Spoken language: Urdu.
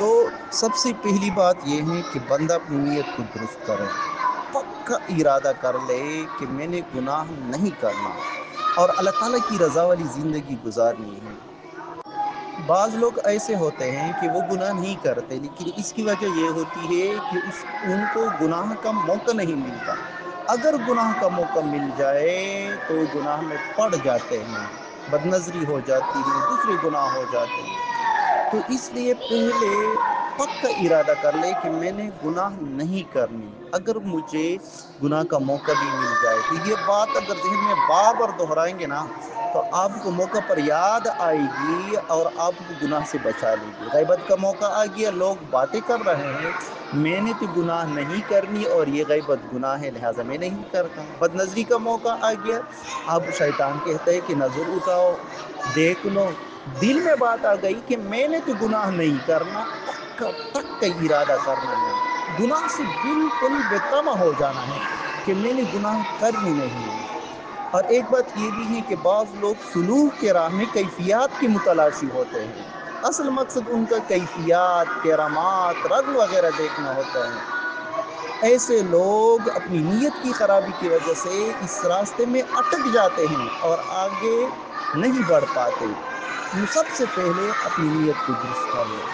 تو سب سے پہلی بات یہ ہے کہ بندہ اپنی نیت کو درست کرے، پکا ارادہ کر لے کہ میں نے گناہ نہیں کرنا اور اللہ تعالی کی رضا والی زندگی گزارنی ہے۔ بعض لوگ ایسے ہوتے ہیں کہ وہ گناہ نہیں کرتے، لیکن اس کی وجہ یہ ہوتی ہے کہ اس، ان کو گناہ کا موقع نہیں ملتا۔ اگر گناہ کا موقع مل جائے تو گناہ میں پڑ جاتے ہیں بد نظری ہو جاتی ہے، دوسرے گناہ ہو جاتے ہیں۔ تو اس لیے پہلے پک کا ارادہ کر لے کہ میں نے گناہ نہیں کرنی۔ اگر مجھے گناہ کا موقع بھی مل جائے، تو یہ بات اگر ذہن میں بار بار دہرائیں گے نا، تو آپ کو موقع پر یاد آئے گی اور آپ کو گناہ سے بچا لے گی۔ غیبت کا موقع آ گیا، لوگ باتیں کر رہے ہیں، میں نے تو گناہ نہیں کرنی اور یہ غیبت گناہ ہے، لہٰذا میں نہیں کرتا۔ بد نظری کا موقع آ گیا۔ اب شیطان کہتا ہے کہ نظر اٹھاؤ، دیکھ لو۔ دل میں بات آ گئی کہ میں نے تو گناہ نہیں کرنا تک کا ارادہ کرنا ہے؟ گناہ سے بالکل بےتما ہو جانا ہے کہ میں نے گناہ کر ہی نہیں ہے اور ایک بات یہ بھی ہے کہ بعض لوگ سلوک کے راہ میں کیفیات کی متلاشی ہوتے ہیں۔ اصل مقصد ان کا کیفیات، کرامات رنگ وغیرہ دیکھنا ہوتا ہے۔ ایسے لوگ اپنی نیت کی خرابی کی وجہ سے اس راستے میں اٹک جاتے ہیں اور آگے نہیں بڑھ پاتے۔ سب سے پہلے اپنی نیت کو درست کر لو